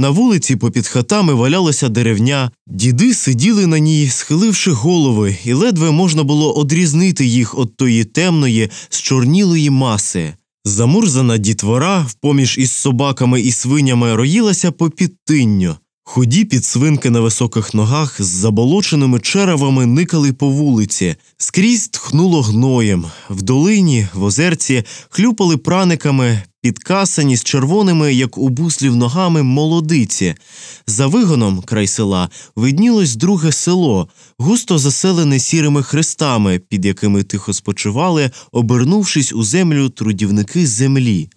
На вулиці попід хатами валялася деревня, діди сиділи на ній, схиливши голови, і ледве можна було одрізнити їх від тої темної, зчорнілої маси. Замурзана дітвора, впоміж із собаками і свинями, роїлася по підтинню. Худі підсвинки на високих ногах з заболоченими черевами никали по вулиці, скрізь тхнуло гноєм. В долині, в озерці хлюпали праниками, підкасані з червоними, як у буслів ногами, молодиці. За вигоном край села виднілось друге село, густо заселене сірими хрестами, під якими тихо спочивали, обернувшись у землю трудівники землі.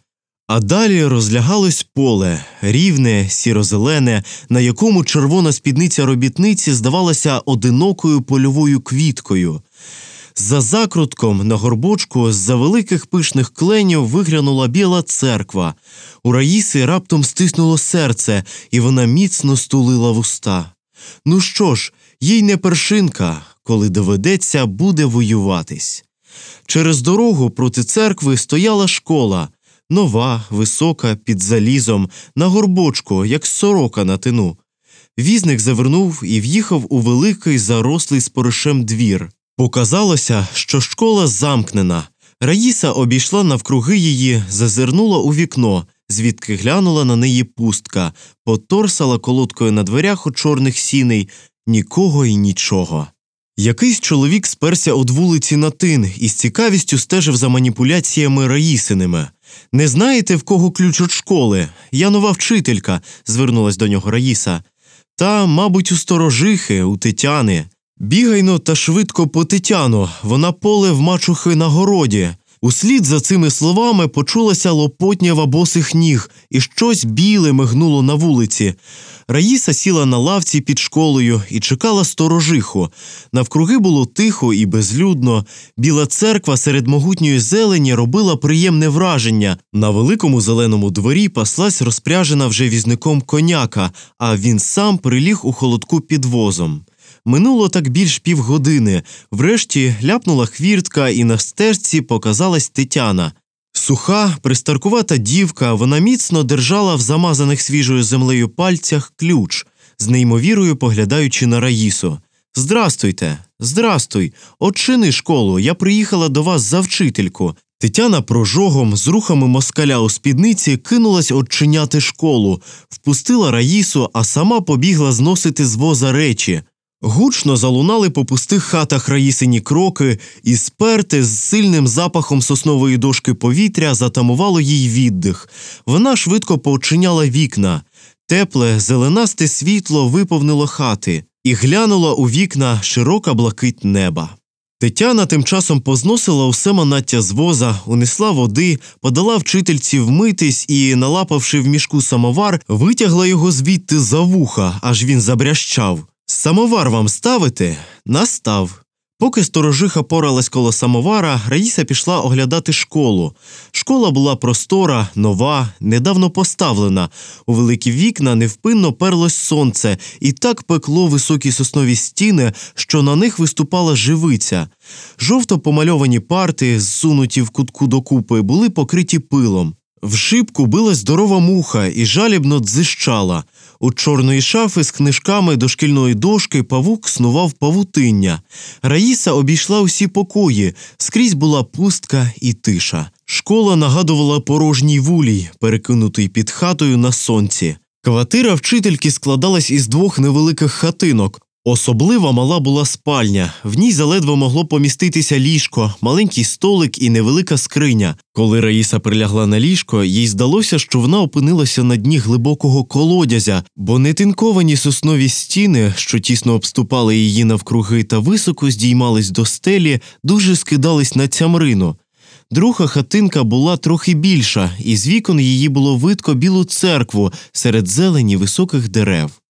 А далі розлягалось поле, рівне, сіро-зелене, на якому червона спідниця робітниці здавалася одинокою польовою квіткою. За закрутком на горбочку з-за великих пишних кленів виглянула біла церква. У Раїси раптом стиснуло серце, і вона міцно стулила вуста. Ну що ж, їй не першинка, коли доведеться, буде воюватись. Через дорогу проти церкви стояла школа. Нова, висока, під залізом, на горбочку, як сорока на тину. Візник завернув і в'їхав у великий зарослий споришем двір. Показалося, що школа замкнена. Раїса обійшла навкруги її, зазирнула у вікно, звідки глянула на неї пустка, поторсала колодкою на дверях у чорних сіней нікого і нічого. Якийсь чоловік сперся од вулиці на тин і з цікавістю стежив за маніпуляціями Раїсиними. Не знаєте, в кого ключ від школи? Я нова вчителька, звернулась до нього Раїса. Та, мабуть, у сторожихи, у Тетяни. Бігайно та швидко по Тетяну, вона поле в мачухи на городі. Услід за цими словами почулася лопотнява босих ніг, і щось біле мигнуло на вулиці. Раїса сіла на лавці під школою і чекала сторожиху. Навкруги було тихо і безлюдно. Біла церква серед могутньої зелені робила приємне враження. На великому зеленому дворі паслась розпряжена вже візником коняка, а він сам приліг у холодку під возом. Минуло так більш півгодини. Врешті ляпнула хвіртка, і на стежці показалась Тетяна. Суха, пристаркувата дівка, вона міцно держала в замазаних свіжою землею пальцях ключ, з неймовірою поглядаючи на Раїсу. Здрастуйте, здрастуй, очини школу, я приїхала до вас за вчительку. Тетяна прожогом з рухами москаля у спідниці кинулась очиняти школу, впустила Раїсу, а сама побігла зносити з воза речі. Гучно залунали по пустих хатах раїсині кроки, і сперте з сильним запахом соснової дошки повітря затамувало їй віддих. Вона швидко поочиняла вікна. Тепле, зеленасте світло виповнило хати, і глянула у вікна широка блакить неба. Тетяна тим часом позносила усе манаття з воза, унесла води, подала вчительці вмитись і, налапавши в мішку самовар, витягла його звідти за вуха, аж він забрящав. Самовар вам ставити? Настав. Поки сторожиха поралась коло самовара, Раїса пішла оглядати школу. Школа була простора, нова, недавно поставлена. У великі вікна невпинно перлось сонце, і так пекло високі соснові стіни, що на них виступала живиця. Жовто помальовані парти, зсунуті в кутку докупи, були покриті пилом. В шибку била здорова муха і жалібно дзищала. У чорної шафи з книжками до шкільної дошки павук снував павутиння. Раїса обійшла усі покої, скрізь була пустка і тиша. Школа нагадувала порожній вулій, перекинутий під хатою на сонці. Квартира вчительки складалась із двох невеликих хатинок. Особливо мала була спальня, в ній заледве могло поміститися ліжко, маленький столик і невелика скриня. Коли Раїса прилягла на ліжко, їй здалося, що вона опинилася на дні глибокого колодязя, бо нетинковані соснові стіни, що тісно обступали її навкруги та високо здіймались до стелі, дуже скидались на цямрину. Друга хатинка була трохи більша, і з вікон її було видко білу церкву серед зелені високих дерев.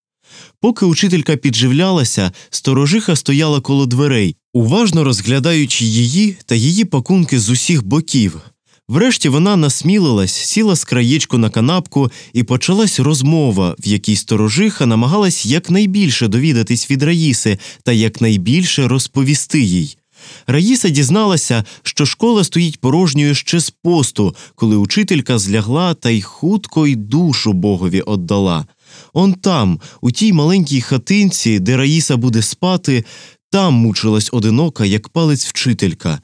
Поки учителька підживлялася, сторожиха стояла коло дверей, уважно розглядаючи її та її пакунки з усіх боків. Врешті вона насмілилась, сіла з краєчку на канапку, і почалась розмова, в якій сторожиха намагалась якнайбільше довідатись від Раїси та якнайбільше розповісти їй. Раїса дізналася, що школа стоїть порожньою ще з посту, коли учителька злягла та й хутко й душу богові отдала. Он там, у тій маленькій хатинці, де Раїса буде спати, там мучилась одинока, як палець вчителька,